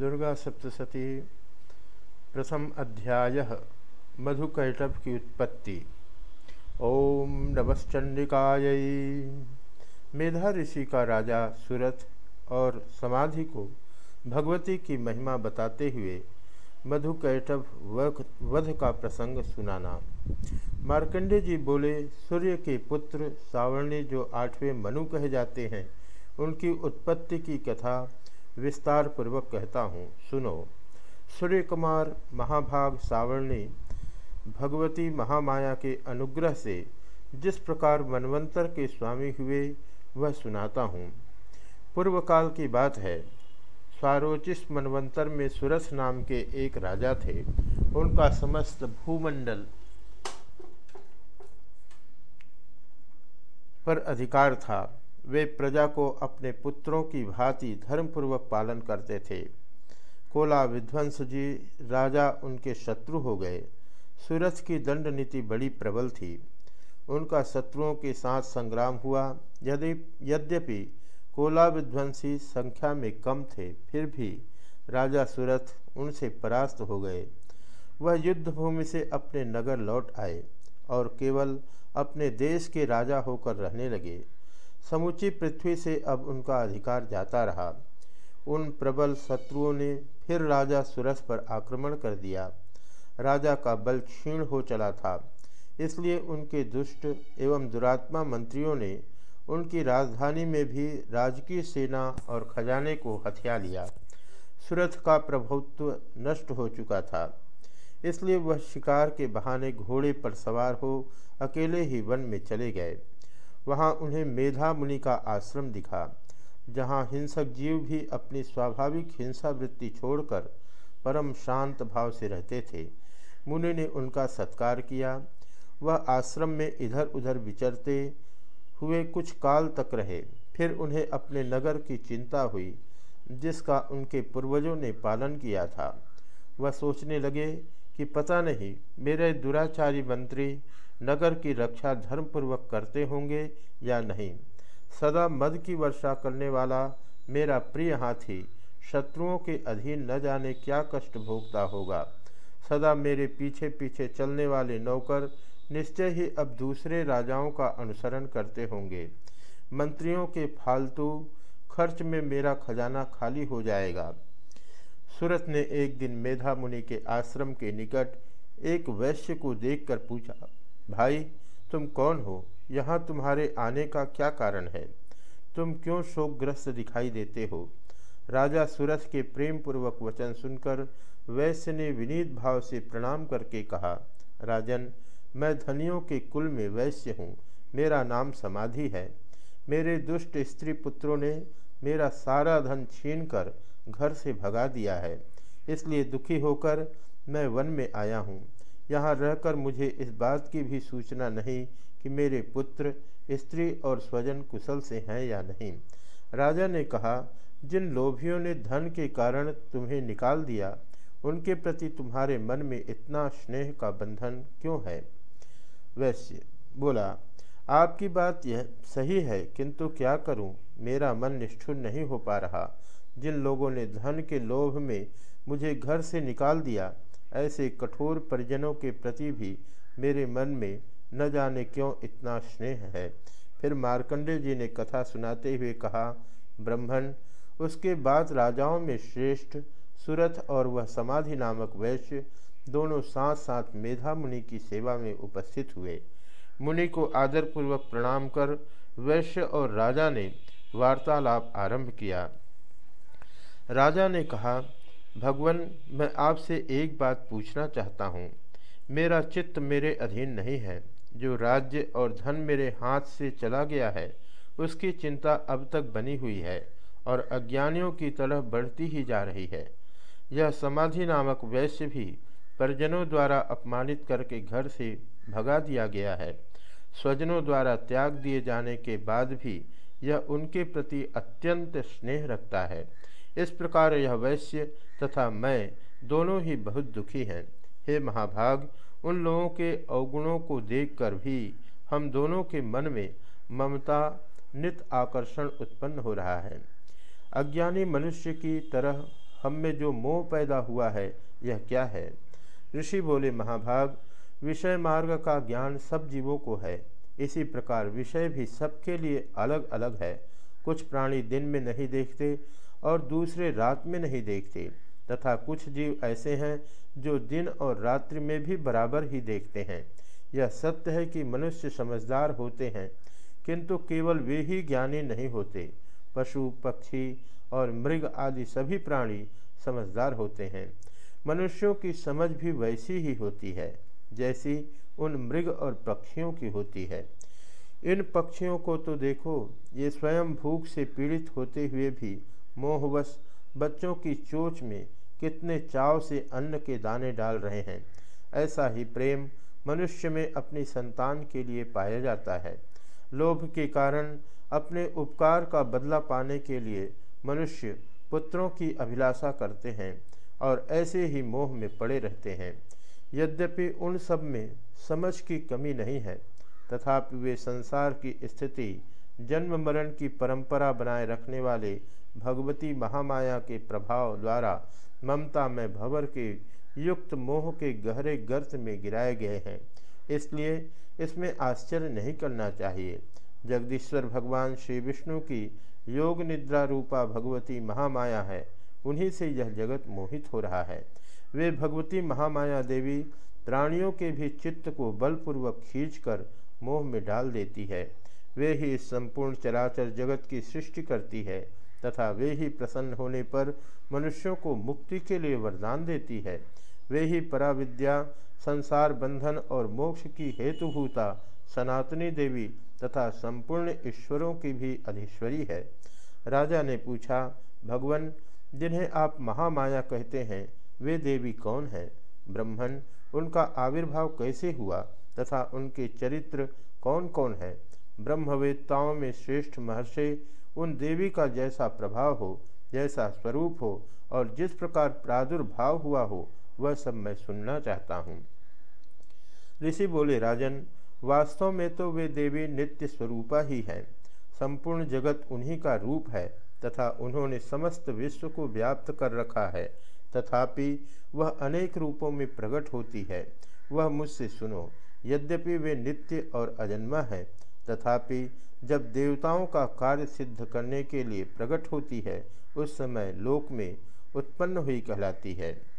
दुर्गा सप्तशती, प्रथम अध्याय, मधुकैटभ की उत्पत्ति। ओम नमश्चंडिकाय। मेधा ऋषि का राजा सूरथ और समाधि को भगवती की महिमा बताते हुए मधुकैटभ वध का प्रसंग सुनाना। मार्कंडे जी बोले, सूर्य के पुत्र सावर्णी जो आठवें मनु कहे जाते हैं, उनकी उत्पत्ति की कथा विस्तार पूर्वक कहता हूँ, सुनो। सूर्य कुमार महाभाग सावर्णी भगवती महामाया के अनुग्रह से जिस प्रकार मनवंतर के स्वामी हुए, वह सुनाता हूँ। पूर्व काल की बात है स्वारोचिस मनवंतर में सुरस नाम के एक राजा थे। उनका समस्त भूमंडल पर अधिकार था। वे प्रजा को अपने पुत्रों की भांति धर्मपूर्वक पालन करते थे। कोला विध्वंस जी, राजा उनके शत्रु हो गए। सूरज की दंड नीति बड़ी प्रबल थी। उनका शत्रुओं के साथ संग्राम हुआ। यदि, यद्यपि कोला विध्वंसी संख्या में कम थे, फिर भी राजा सूरथ उनसे परास्त हो गए। वह युद्ध भूमि से अपने नगर लौट आए और केवल अपने देश के राजा होकर रहने लगे। समूची पृथ्वी से अब उनका अधिकार जाता रहा। उन प्रबल शत्रुओं ने फिर राजा सुरस पर आक्रमण कर दिया। राजा का बल क्षीण हो चला था, इसलिए उनके दुष्ट एवं दुरात्मा मंत्रियों ने उनकी राजधानी में भी राजकीय सेना और खजाने को हथिया लिया। सुरथ का प्रभुत्व नष्ट हो चुका था, इसलिए वह शिकार के बहाने घोड़े पर सवार हो अकेले ही वन में चले गए। वहाँ उन्हें मेधा मुनि का आश्रम दिखा, जहाँ हिंसक जीव भी अपनी स्वाभाविक हिंसा वृत्ति छोड़कर परम शांत भाव से रहते थे। मुनि ने उनका सत्कार किया। वह आश्रम में इधर उधर विचरते हुए कुछ काल तक रहे। फिर उन्हें अपने नगर की चिंता हुई, जिसका उनके पूर्वजों ने पालन किया था। वह सोचने लगे कि पता नहीं, मेरे दुराचारी मंत्री नगर की रक्षा धर्मपूर्वक करते होंगे या नहीं? सदा मद की वर्षा करने वाला मेरा प्रिय हाथी शत्रुओं के अधीन न जाने क्या कष्ट भोगता होगा। सदा मेरे पीछे पीछे चलने वाले नौकर निश्चय ही अब दूसरे राजाओं का अनुसरण करते होंगे। मंत्रियों के फालतू खर्च में मेरा खजाना खाली हो जाएगा। सूरत ने एक दिन मेधा मुनि के आश्रम के निकट एक वैश्य को देखकर पूछा भाई, तुम कौन हो? यहाँ तुम्हारे आने का क्या कारण है? तुम क्यों शोकग्रस्त दिखाई देते हो? राजा सूरज के प्रेम पूर्वक वचन सुनकर वैश्य ने विनीत भाव से प्रणाम करके कहा, राजन, मैं धनियों के कुल में वैश्य हूँ। मेरा नाम समाधि है। मेरे दुष्ट स्त्री पुत्रों ने मेरा सारा धन छीन कर घर से भगा दिया है। इसलिए दुखी होकर मैं वन में आया हूँ। यहाँ रहकर मुझे इस बात की भी सूचना नहीं कि मेरे पुत्र, स्त्री और स्वजन कुशल से हैं या नहीं। राजा ने कहा, जिन लोभियों ने धन के कारण तुम्हें निकाल दिया, उनके प्रति तुम्हारे मन में इतना स्नेह का बंधन क्यों है? वैश्य, बोला, आपकी बात यह सही है, किंतु क्या करूँ? मेरा मन निष्ठुर नहीं हो पा रहा। जिन लोगों ने धन के लोभ में मुझे घर से निकाल दिया ऐसे कठोर परिजनों के प्रति भी मेरे मन में न जाने क्यों इतना स्नेह है। फिर मार्कंडे जी ने कथा सुनाते हुए कहा, ब्रह्मण, उसके बाद राजाओं में श्रेष्ठ, सुरथ और वह समाधि नामक वैश्य दोनों साथ साथ मेधा मुनि की सेवा में उपस्थित हुए। मुनि को आदरपूर्वक प्रणाम कर वैश्य और राजा ने वार्तालाप आरंभ किया। राजा ने कहा भगवान, मैं आपसे एक बात पूछना चाहता हूँ। मेरा चित्त मेरे अधीन नहीं है। जो राज्य और धन मेरे हाथ से चला गया है, उसकी चिंता अब तक बनी हुई है और अज्ञानियों की तरह बढ़ती ही जा रही है। यह समाधि नामक वैश्य भी परिजनों द्वारा अपमानित करके घर से भगा दिया गया है। स्वजनों द्वारा त्याग दिए जाने के बाद भी यह उनके प्रति अत्यंत स्नेह रखता है। इस प्रकार यह वैश्य तथा मैं दोनों ही बहुत दुखी हैं। हे महाभाग, उन लोगों के अवगुणों को देखकर भी हम दोनों के मन में ममता, नित आकर्षण उत्पन्न हो रहा है। अज्ञानी मनुष्य की तरह हम में जो मोह पैदा हुआ है, यह क्या है? ऋषि बोले, महाभाग, विषय मार्ग का ज्ञान सब जीवों को है। इसी प्रकार विषय भी सबके लिए अलग अलग है। कुछ प्राणी दिन में नहीं देखते और दूसरे रात में नहीं देखते। तथा कुछ जीव ऐसे हैं जो दिन और रात्रि में भी बराबर ही देखते हैं। यह सत्य है कि मनुष्य समझदार होते हैं, किंतु केवल वे ही ज्ञानी नहीं होते। पशु, पक्षी और मृग आदि सभी प्राणी समझदार होते हैं। मनुष्यों की समझ भी वैसी ही होती है, जैसी उन मृग और पक्षियों की होती है। इन पक्षियों को तो देखो, ये स्वयं भूख से पीड़ित होते हुए भी मोहवश बच्चों की चोच में कितने चाव से अन्न के दाने डाल रहे हैं। ऐसा ही प्रेम मनुष्य में अपनी संतान के लिए पाया जाता है। लोभ के कारण अपने उपकार का बदला पाने के लिए मनुष्य पुत्रों की अभिलाषा करते हैं और ऐसे ही मोह में पड़े रहते हैं। यद्यपि उन सब में समझ की कमी नहीं है, तथापि वे संसार की स्थिति, जन्म मरण की परंपरा बनाए रखने वाले भगवती महामाया के प्रभाव द्वारा ममता में भवर के युक्त मोह के गहरे गर्त में गिराए गए हैं। इसलिए इसमें आश्चर्य नहीं करना चाहिए। जगदीश्वर भगवान श्री विष्णु की योग निद्रा रूपा भगवती महामाया है। उन्हीं से यह जगत मोहित हो रहा है। वे भगवती महामाया देवी प्राणियों के भी चित्त को बलपूर्वक खींचकर मोह में डाल देती है। वे ही संपूर्ण चराचर जगत की सृष्टि करती है। तथा वे ही प्रसन्न होने पर मनुष्यों को मुक्ति के लिए वरदान देती है। वे ही पराविद्या, संसार बंधन और मोक्ष की हेतुभूता, सनातनी देवी तथा संपूर्ण ईश्वरों की भी अधीश्वरी है। राजा ने पूछा, भगवान, जिन्हें आप महामाया कहते हैं, वे देवी कौन हैं? ब्रह्मण उनका आविर्भाव कैसे हुआ? तथा उनके चरित्र कौन कौन है? ब्रह्मवेत्ताओं में श्रेष्ठ महर्षि उन देवी का जैसा प्रभाव हो, जैसा स्वरूप हो और जिस प्रकार प्रादुर्भाव हुआ हो, वह सब मैं सुनना चाहता हूँ। ऋषि बोले, राजन, वास्तव में तो वे देवी नित्य स्वरूपा ही हैं। संपूर्ण जगत उन्हीं का रूप है तथा उन्होंने समस्त विश्व को व्याप्त कर रखा है। तथापि वह अनेक रूपों में प्रकट होती है। वह मुझसे सुनो, यद्यपि वे नित्य और अजन्मा है तथापि जब देवताओं का कार्य सिद्ध करने के लिए प्रकट होती है, उस समय लोक में उत्पन्न हुई कहलाती है।